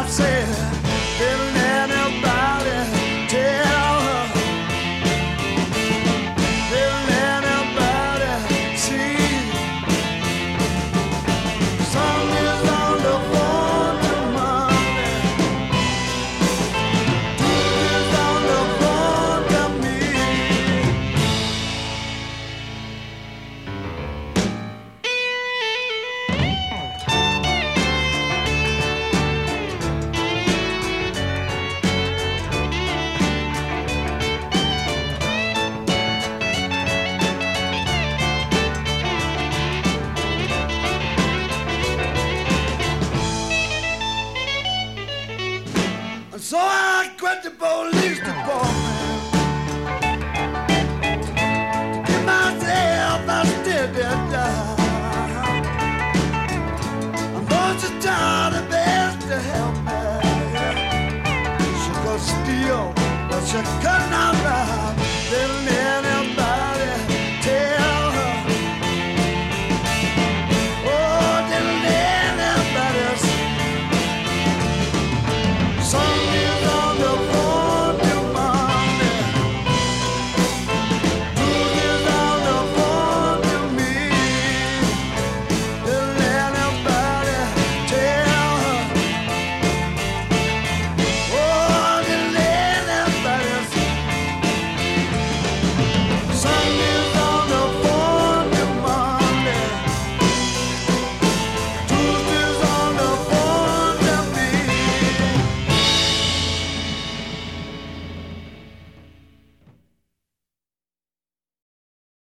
I said, quit the police department. Give myself a steady job. I'm going to try the best to help me. She could steal, but she could not rob. Little